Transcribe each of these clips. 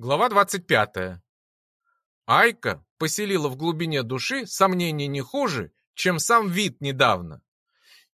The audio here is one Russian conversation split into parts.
Глава 25. Айка поселила в глубине души сомнений не хуже, чем сам вид недавно.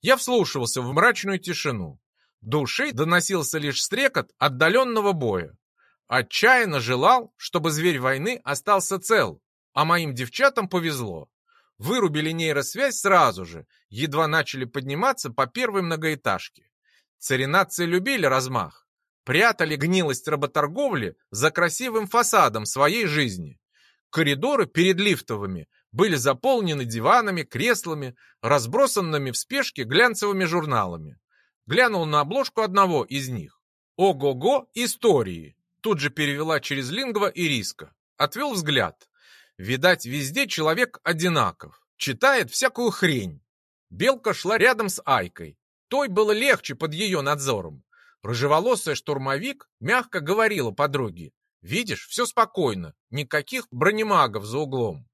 Я вслушивался в мрачную тишину. Души доносился лишь стрекот отдаленного боя. Отчаянно желал, чтобы зверь войны остался цел, а моим девчатам повезло. Вырубили нейросвязь сразу же, едва начали подниматься по первой многоэтажке. Царинации любили размах прятали гнилость работорговли за красивым фасадом своей жизни. Коридоры перед лифтовыми были заполнены диванами, креслами, разбросанными в спешке глянцевыми журналами. Глянул на обложку одного из них. «Ого-го! Истории!» Тут же перевела через лингва и риска. Отвел взгляд. Видать, везде человек одинаков. Читает всякую хрень. Белка шла рядом с Айкой. Той было легче под ее надзором. Рыжеволосая штурмовик мягко говорила подруге. «Видишь, все спокойно, никаких бронемагов за углом».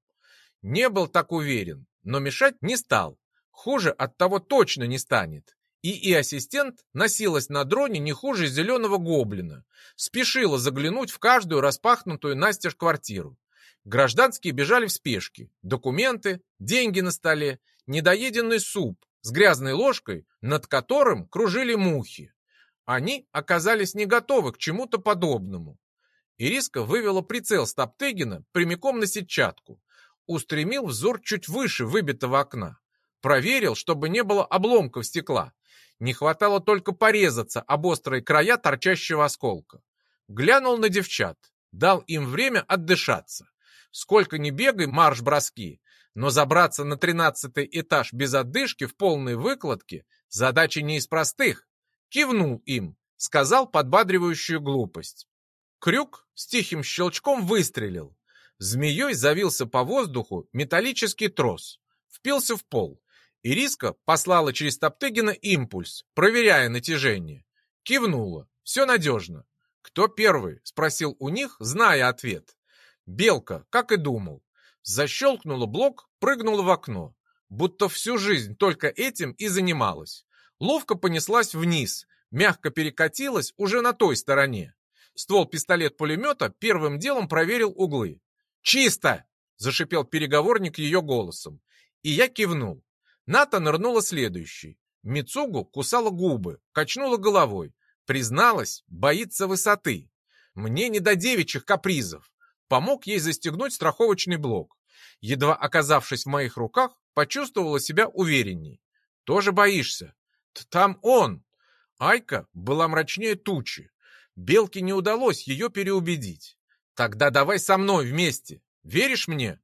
Не был так уверен, но мешать не стал. Хуже от того точно не станет. И и ассистент носилась на дроне не хуже зеленого гоблина. Спешила заглянуть в каждую распахнутую настежь квартиру. Гражданские бежали в спешке. Документы, деньги на столе, недоеденный суп с грязной ложкой, над которым кружили мухи. Они оказались не готовы к чему-то подобному. Ириска вывела прицел Стоптыгина прямиком на сетчатку, устремил взор чуть выше выбитого окна, проверил, чтобы не было обломков стекла. Не хватало только порезаться об острые края торчащего осколка. Глянул на девчат, дал им время отдышаться. Сколько ни бегай, марш-броски, но забраться на тринадцатый этаж без отдышки в полной выкладке задача не из простых кивнул им, сказал подбадривающую глупость. Крюк с тихим щелчком выстрелил. Змеей завился по воздуху металлический трос, впился в пол. Ириска послала через Топтыгина импульс, проверяя натяжение. Кивнула. Все надежно. «Кто первый?» — спросил у них, зная ответ. Белка, как и думал. Защелкнула блок, прыгнула в окно. Будто всю жизнь только этим и занималась ловко понеслась вниз, мягко перекатилась уже на той стороне. Ствол пистолет-пулемета первым делом проверил углы. «Чисто!» — зашипел переговорник ее голосом. И я кивнул. Ната нырнула следующей. Мицугу кусала губы, качнула головой. Призналась, боится высоты. Мне не до девичьих капризов. Помог ей застегнуть страховочный блок. Едва оказавшись в моих руках, почувствовала себя уверенней. «Тоже боишься?» Там он! Айка была мрачнее тучи. Белке не удалось ее переубедить. Тогда давай со мной вместе. Веришь мне?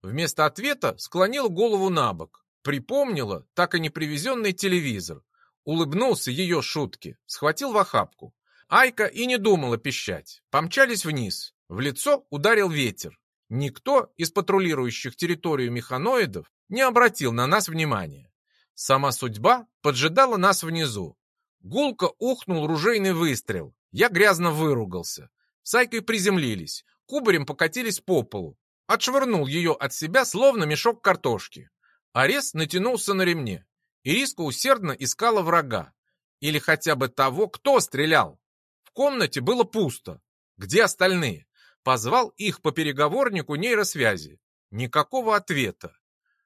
Вместо ответа склонил голову на бок. Припомнила так и не привезенный телевизор. Улыбнулся ее шутке, схватил в охапку. Айка и не думала пищать. Помчались вниз. В лицо ударил ветер. Никто из патрулирующих территорию механоидов не обратил на нас внимания. Сама судьба поджидала нас внизу. Гулко ухнул ружейный выстрел. Я грязно выругался. Сайкой приземлились, кубарем покатились по полу. Отшвырнул ее от себя, словно мешок картошки. Арес натянулся на ремне. Ириска усердно искала врага. Или хотя бы того, кто стрелял. В комнате было пусто. Где остальные? Позвал их по переговорнику нейросвязи. Никакого ответа.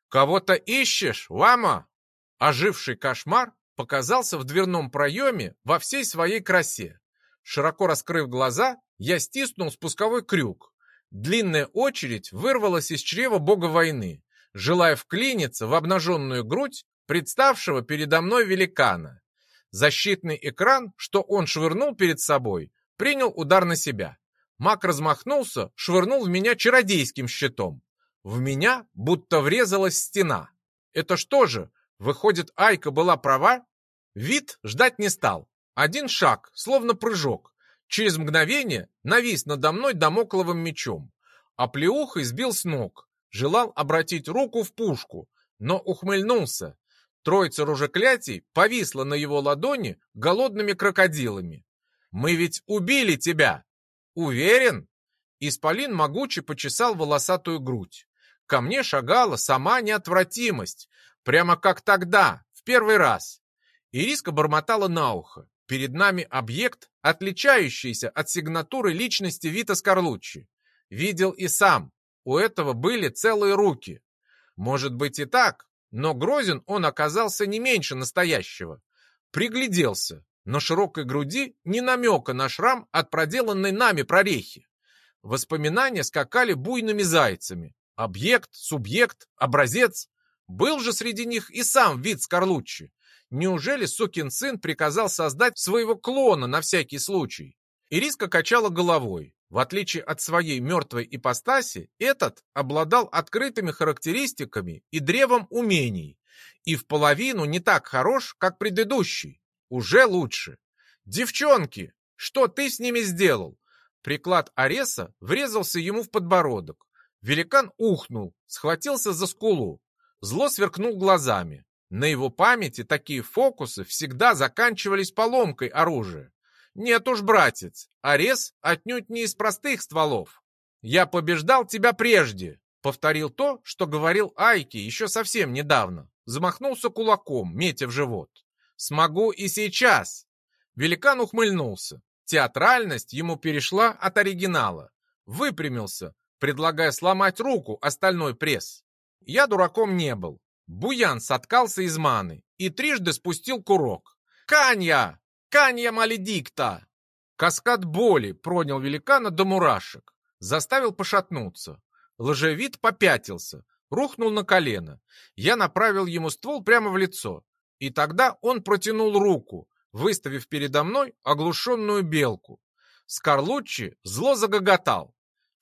«Кого-то ищешь, Лама?» Оживший кошмар показался в дверном проеме во всей своей красе. Широко раскрыв глаза, я стиснул спусковой крюк. Длинная очередь вырвалась из чрева бога войны, желая вклиниться в обнаженную грудь представшего передо мной великана. Защитный экран, что он швырнул перед собой, принял удар на себя. Маг размахнулся, швырнул в меня чародейским щитом. В меня будто врезалась стена. Это что же, Выходит, Айка была права? Вид ждать не стал. Один шаг, словно прыжок. Через мгновение навис надо мной домокловым мечом. А плеухой сбил с ног. Желал обратить руку в пушку, но ухмыльнулся. Троица ружеклятий повисла на его ладони голодными крокодилами. «Мы ведь убили тебя!» «Уверен?» Исполин могуче почесал волосатую грудь. Ко мне шагала сама неотвратимость, Прямо как тогда, в первый раз. Ириска бормотала на ухо. Перед нами объект, отличающийся от сигнатуры личности Вита Скорлуччи. Видел и сам. У этого были целые руки. Может быть и так, но грозен он оказался не меньше настоящего. Пригляделся. На широкой груди ни намека на шрам от проделанной нами прорехи. Воспоминания скакали буйными зайцами. Объект, субъект, образец. Был же среди них и сам вид Скорлуччи. Неужели сукин сын приказал создать своего клона на всякий случай? Ириска качала головой. В отличие от своей мертвой ипостаси, этот обладал открытыми характеристиками и древом умений, и в половину не так хорош, как предыдущий. Уже лучше. «Девчонки, что ты с ними сделал?» Приклад Ареса врезался ему в подбородок. Великан ухнул, схватился за скулу. Зло сверкнул глазами. На его памяти такие фокусы всегда заканчивались поломкой оружия. Нет уж, братец, Арес отнюдь не из простых стволов. Я побеждал тебя прежде, повторил то, что говорил Айки еще совсем недавно. Замахнулся кулаком, метя в живот. Смогу и сейчас. Великан ухмыльнулся. Театральность ему перешла от оригинала. Выпрямился, предлагая сломать руку остальной пресс. Я дураком не был. Буян соткался из маны и трижды спустил курок. «Канья! Канья маледикта!» Каскад боли пронял великана до мурашек, заставил пошатнуться. Лжевид попятился, рухнул на колено. Я направил ему ствол прямо в лицо, и тогда он протянул руку, выставив передо мной оглушенную белку. Скорлуччи зло загоготал.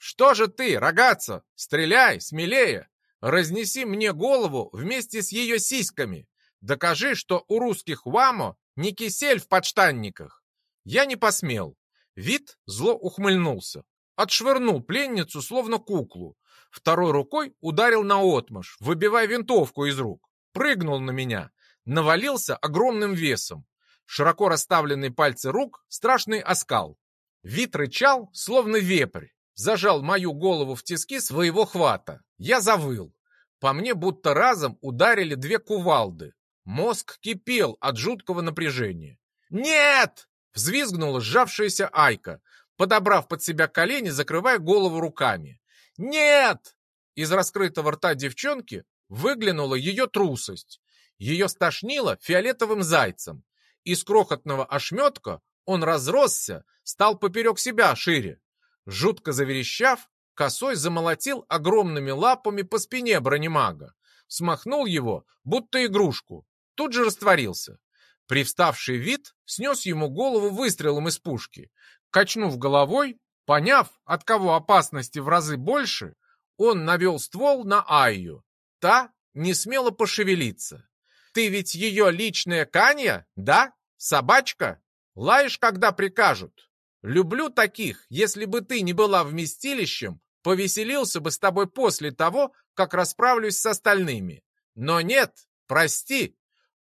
«Что же ты, рогатца, стреляй, смелее! Разнеси мне голову вместе с ее сиськами. Докажи, что у русских вамо не кисель в подштанниках. Я не посмел. Вид зло ухмыльнулся. Отшвырнул пленницу, словно куклу. Второй рукой ударил на отмаш, выбивая винтовку из рук. Прыгнул на меня. Навалился огромным весом. Широко расставленные пальцы рук, страшный оскал. Вид рычал, словно вепрь зажал мою голову в тиски своего хвата. Я завыл. По мне будто разом ударили две кувалды. Мозг кипел от жуткого напряжения. «Нет!» — взвизгнула сжавшаяся Айка, подобрав под себя колени, закрывая голову руками. «Нет!» Из раскрытого рта девчонки выглянула ее трусость. Ее стошнило фиолетовым зайцем. Из крохотного ошметка он разросся, стал поперек себя шире. Жутко заверещав, косой замолотил огромными лапами по спине бронемага, смахнул его, будто игрушку, тут же растворился. Привставший вид снес ему голову выстрелом из пушки. Качнув головой, поняв, от кого опасности в разы больше, он навел ствол на Айю. Та не смела пошевелиться. «Ты ведь ее личная Канья, да? Собачка? Лаешь, когда прикажут?» Люблю таких, если бы ты не была вместилищем, повеселился бы с тобой после того, как расправлюсь с остальными. Но нет, прости.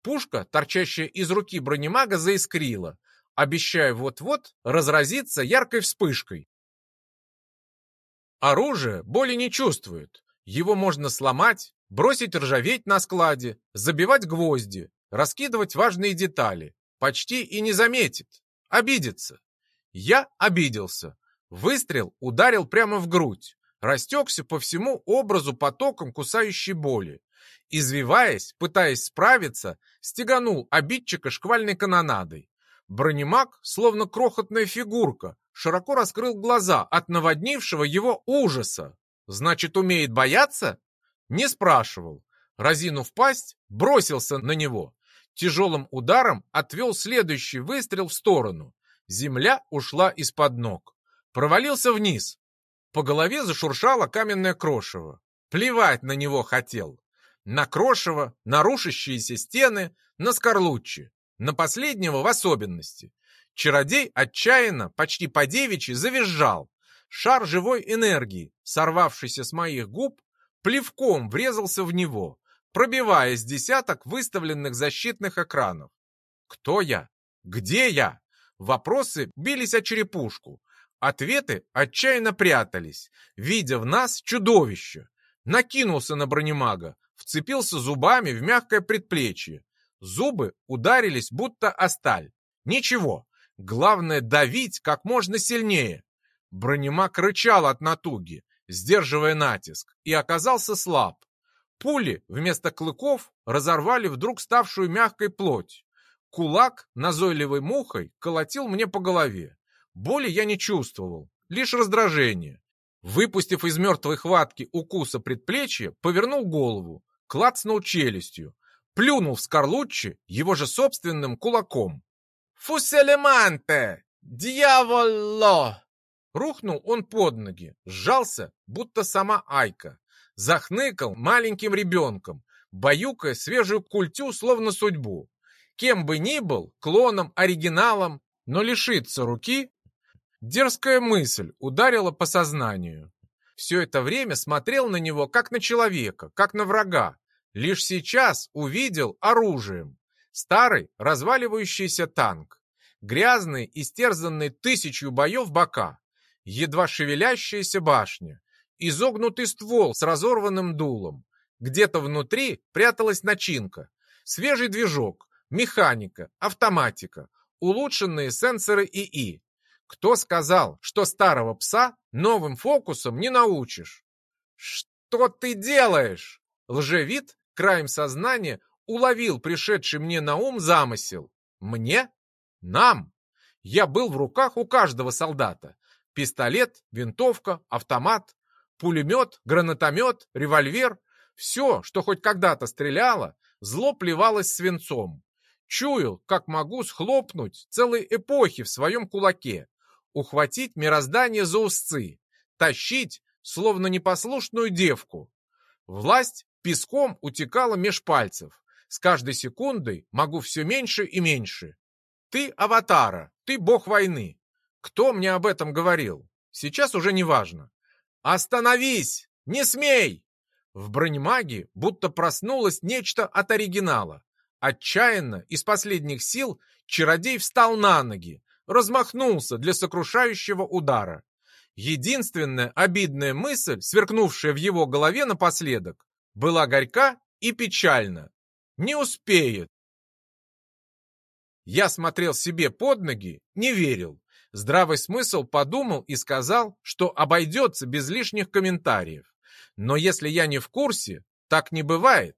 Пушка, торчащая из руки бронемага, заискрила, обещая вот-вот разразиться яркой вспышкой. Оружие боли не чувствует. Его можно сломать, бросить ржаветь на складе, забивать гвозди, раскидывать важные детали. Почти и не заметит. Обидится. Я обиделся. Выстрел ударил прямо в грудь, растекся по всему образу потоком кусающей боли. Извиваясь, пытаясь справиться, стеганул обидчика шквальной канонадой. Бронемаг, словно крохотная фигурка, широко раскрыл глаза от наводнившего его ужаса. Значит, умеет бояться? Не спрашивал. Разинув пасть, бросился на него. Тяжелым ударом отвел следующий выстрел в сторону. Земля ушла из-под ног. Провалился вниз. По голове зашуршало каменное крошево. Плевать на него хотел. На крошево, на рушащиеся стены, на скорлуччи. На последнего в особенности. Чародей отчаянно, почти по девичьи, завизжал. Шар живой энергии, сорвавшийся с моих губ, плевком врезался в него, пробивая с десяток выставленных защитных экранов. Кто я? Где я? Вопросы бились о черепушку. Ответы отчаянно прятались, видя в нас чудовище. Накинулся на бронемага, вцепился зубами в мягкое предплечье. Зубы ударились, будто о сталь. Ничего, главное давить как можно сильнее. Бронемак рычал от натуги, сдерживая натиск, и оказался слаб. Пули вместо клыков разорвали вдруг ставшую мягкой плоть. Кулак назойливой мухой колотил мне по голове. Боли я не чувствовал, лишь раздражение. Выпустив из мертвой хватки укуса предплечья, повернул голову, клацнул челюстью, плюнул в Скорлуччи его же собственным кулаком. «Фуселеманте! Дьяволо!» Рухнул он под ноги, сжался, будто сама Айка. Захныкал маленьким ребенком, баюкая свежую культю, словно судьбу. Кем бы ни был, клоном, оригиналом, но лишиться руки Дерзкая мысль ударила по сознанию. Все это время смотрел на него как на человека, как на врага. Лишь сейчас увидел оружием. Старый разваливающийся танк. Грязный, истерзанный тысячью боев бока. Едва шевелящаяся башня. Изогнутый ствол с разорванным дулом. Где-то внутри пряталась начинка. Свежий движок, механика, автоматика, улучшенные сенсоры ИИ. Кто сказал, что старого пса новым фокусом не научишь? Что ты делаешь? Лжевид краем сознания уловил пришедший мне на ум замысел. Мне? Нам? Я был в руках у каждого солдата. Пистолет, винтовка, автомат, пулемет, гранатомет, револьвер. Все, что хоть когда-то стреляло, зло плевалось свинцом. Чуял, как могу схлопнуть целые эпохи в своем кулаке ухватить мироздание за узцы, тащить, словно непослушную девку. Власть песком утекала меж пальцев. С каждой секундой могу все меньше и меньше. Ты аватара, ты бог войны. Кто мне об этом говорил? Сейчас уже не важно. Остановись! Не смей! В бронемаге будто проснулось нечто от оригинала. Отчаянно, из последних сил, чародей встал на ноги, размахнулся для сокрушающего удара. Единственная обидная мысль, сверкнувшая в его голове напоследок, была горька и печальна. Не успеет. Я смотрел себе под ноги, не верил. Здравый смысл подумал и сказал, что обойдется без лишних комментариев. Но если я не в курсе, так не бывает.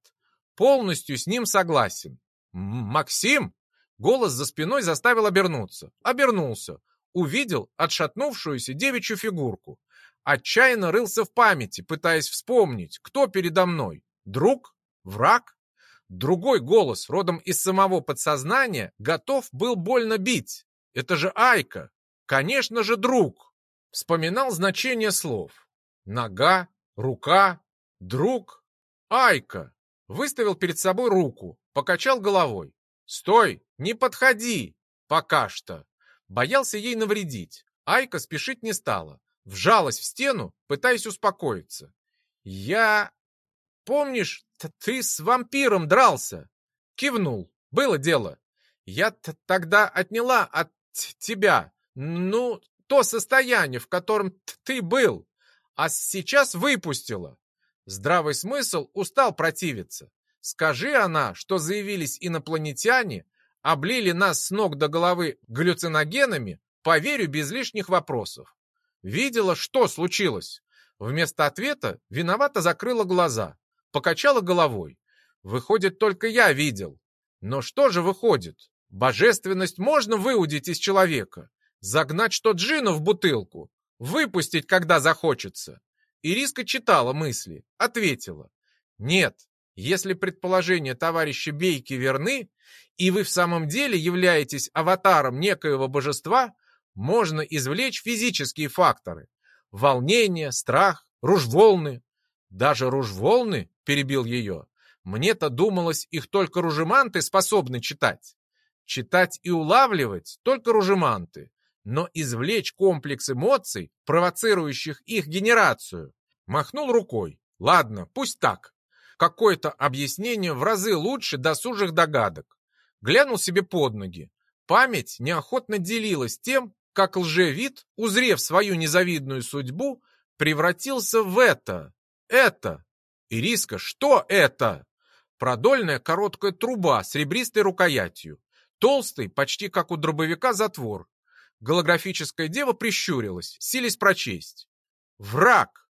Полностью с ним согласен. «Максим?» Голос за спиной заставил обернуться. Обернулся. Увидел отшатнувшуюся девичью фигурку. Отчаянно рылся в памяти, пытаясь вспомнить, кто передо мной. Друг? Враг? Другой голос, родом из самого подсознания, готов был больно бить. Это же Айка. Конечно же, друг. Вспоминал значение слов. Нога, рука, друг, Айка. Выставил перед собой руку, покачал головой. «Стой! Не подходи! Пока что!» Боялся ей навредить. Айка спешить не стала. Вжалась в стену, пытаясь успокоиться. «Я... Помнишь, ты с вампиром дрался?» Кивнул. «Было дело. Я тогда отняла от тебя, ну, то состояние, в котором ты был, а сейчас выпустила. Здравый смысл устал противиться. Скажи она, что заявились инопланетяне, облили нас с ног до головы галлюциногенами, поверю без лишних вопросов. Видела, что случилось. Вместо ответа виновато закрыла глаза, покачала головой. Выходит, только я видел. Но что же выходит? Божественность можно выудить из человека, загнать что джину в бутылку, выпустить, когда захочется. Ириска читала мысли, ответила. Нет, если предположения товарища Бейки верны, и вы в самом деле являетесь аватаром некоего божества, можно извлечь физические факторы. Волнение, страх, ружволны. Даже ружволны, перебил ее, мне-то думалось, их только ружеманты способны читать. Читать и улавливать только ружеманты, но извлечь комплекс эмоций, провоцирующих их генерацию. Махнул рукой. Ладно, пусть так. Какое-то объяснение в разы лучше досужих догадок. Глянул себе под ноги. Память неохотно делилась тем, как лжевид, узрев свою незавидную судьбу, превратился в это. Это. Ириска, что это? Продольная короткая труба с ребристой рукоятью. Толстый, почти как у дробовика, затвор. Голографическая дева прищурилась, сились прочесть. Враг.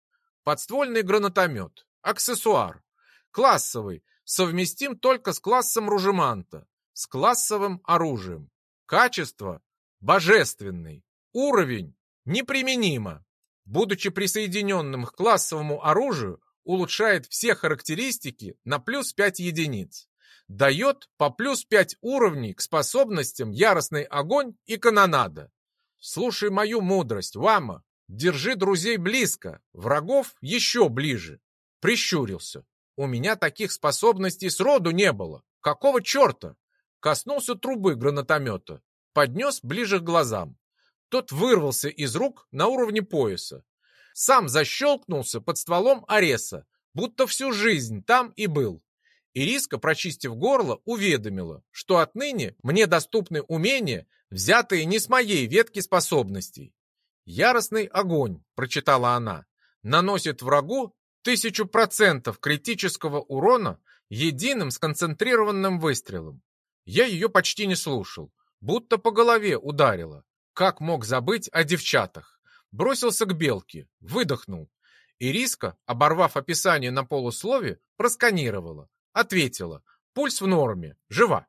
Подствольный гранатомет. Аксессуар. Классовый. Совместим только с классом ружеманта. С классовым оружием. Качество. Божественный. Уровень. Неприменимо. Будучи присоединенным к классовому оружию, улучшает все характеристики на плюс 5 единиц. Дает по плюс 5 уровней к способностям яростный огонь и канонада. Слушай мою мудрость, Вама. Держи друзей близко, врагов еще ближе. Прищурился. У меня таких способностей сроду не было. Какого черта? Коснулся трубы гранатомета. Поднес ближе к глазам. Тот вырвался из рук на уровне пояса. Сам защелкнулся под стволом Ареса, будто всю жизнь там и был. Ириска, прочистив горло, уведомила, что отныне мне доступны умения, взятые не с моей ветки способностей. «Яростный огонь», — прочитала она, — «наносит врагу тысячу процентов критического урона единым сконцентрированным выстрелом». Я ее почти не слушал, будто по голове ударила. Как мог забыть о девчатах? Бросился к белке, выдохнул. Ириска, оборвав описание на полуслове, просканировала. Ответила. Пульс в норме, жива.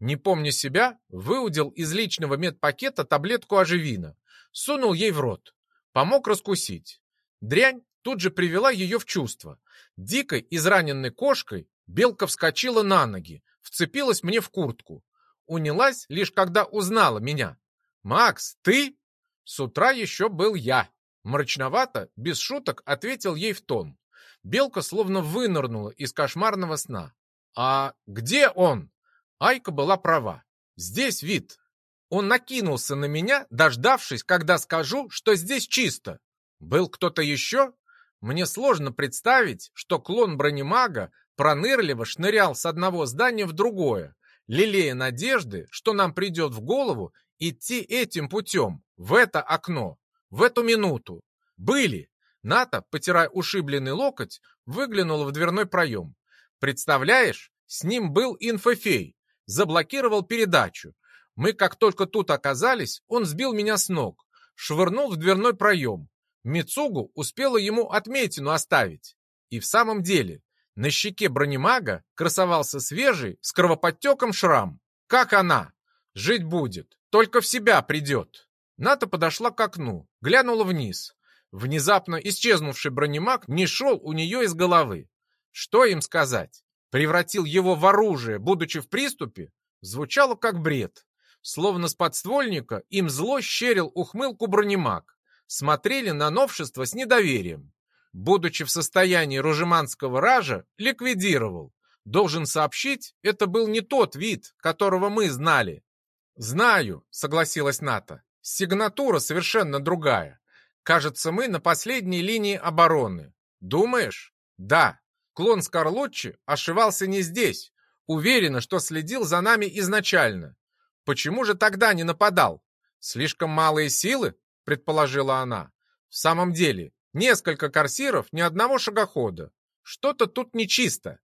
Не помня себя, выудил из личного медпакета таблетку оживина. Сунул ей в рот. Помог раскусить. Дрянь тут же привела ее в чувство. Дикой, израненной кошкой, белка вскочила на ноги, вцепилась мне в куртку. Унялась лишь когда узнала меня. «Макс, ты?» С утра еще был я. Мрачновато, без шуток, ответил ей в тон. Белка словно вынырнула из кошмарного сна. «А где он?» Айка была права. «Здесь вид». Он накинулся на меня, дождавшись, когда скажу, что здесь чисто. Был кто-то еще? Мне сложно представить, что клон бронемага пронырливо шнырял с одного здания в другое, лелея надежды, что нам придет в голову идти этим путем, в это окно, в эту минуту. Были. Ната, потирая ушибленный локоть, выглянула в дверной проем. Представляешь, с ним был инфофей. Заблокировал передачу. Мы как только тут оказались, он сбил меня с ног. Швырнул в дверной проем. Мицугу успела ему отметину оставить. И в самом деле, на щеке бронемага красовался свежий, с кровоподтеком шрам. Как она? Жить будет, только в себя придет. Ната подошла к окну, глянула вниз. Внезапно исчезнувший бронемаг не шел у нее из головы. Что им сказать? Превратил его в оружие, будучи в приступе? Звучало как бред. Словно с подствольника им зло щерил ухмылку бронемаг. Смотрели на новшество с недоверием. Будучи в состоянии ружеманского ража, ликвидировал. Должен сообщить, это был не тот вид, которого мы знали. «Знаю», — согласилась Ната. «Сигнатура совершенно другая. Кажется, мы на последней линии обороны. Думаешь?» «Да. Клон Скорлуччи ошивался не здесь. Уверена, что следил за нами изначально. Почему же тогда не нападал? Слишком малые силы?» — предположила она. «В самом деле, несколько корсиров, ни одного шагохода. Что-то тут нечисто.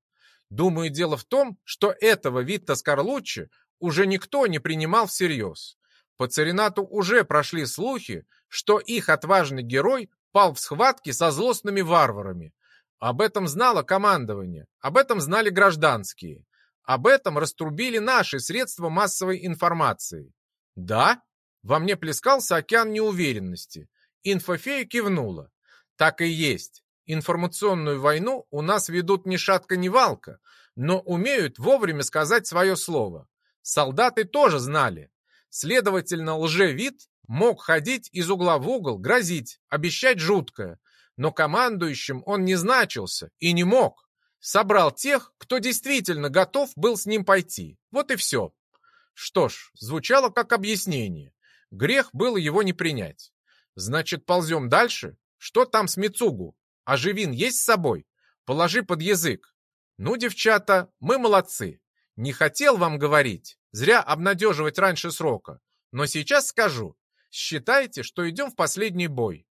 Думаю, дело в том, что этого Витта Скорлуччи уже никто не принимал всерьез. По Царинату уже прошли слухи, что их отважный герой пал в схватке со злостными варварами. Об этом знало командование, об этом знали гражданские. Об этом раструбили наши средства массовой информации. Да? Во мне плескался океан неуверенности. Инфофея кивнула. Так и есть. Информационную войну у нас ведут ни шатка, ни валка, но умеют вовремя сказать свое слово. Солдаты тоже знали. Следовательно, лжевид мог ходить из угла в угол, грозить, обещать жуткое. Но командующим он не значился и не мог. Собрал тех, кто действительно готов был с ним пойти. Вот и все. Что ж, звучало как объяснение. Грех было его не принять. Значит, ползем дальше? Что там с Мицугу? А живин есть с собой? Положи под язык. Ну, девчата, мы молодцы. Не хотел вам говорить, зря обнадеживать раньше срока, но сейчас скажу. Считайте, что идем в последний бой.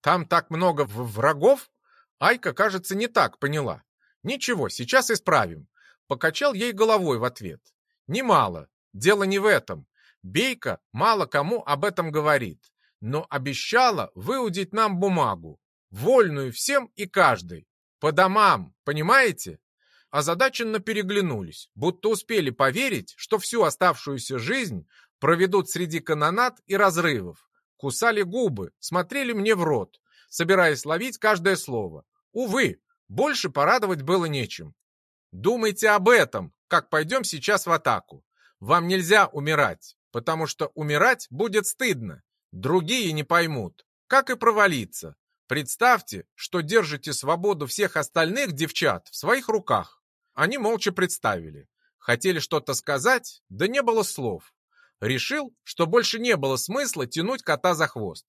Там так много врагов? Айка, кажется, не так поняла. Ничего, сейчас исправим. Покачал ей головой в ответ. Немало. Дело не в этом. Бейка мало кому об этом говорит, но обещала выудить нам бумагу, вольную всем и каждой. По домам, понимаете? Озадаченно переглянулись, будто успели поверить, что всю оставшуюся жизнь проведут среди канонат и разрывов. Кусали губы, смотрели мне в рот, собираясь ловить каждое слово. Увы, больше порадовать было нечем. Думайте об этом, как пойдем сейчас в атаку. Вам нельзя умирать, потому что умирать будет стыдно. Другие не поймут, как и провалиться. Представьте, что держите свободу всех остальных девчат в своих руках. Они молча представили. Хотели что-то сказать, да не было слов. Решил, что больше не было смысла тянуть кота за хвост.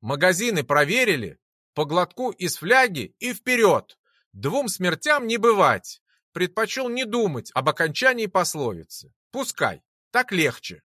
Магазины проверили, по глотку из фляги и вперед. Двум смертям не бывать. Предпочел не думать об окончании пословицы. Пускай, так легче.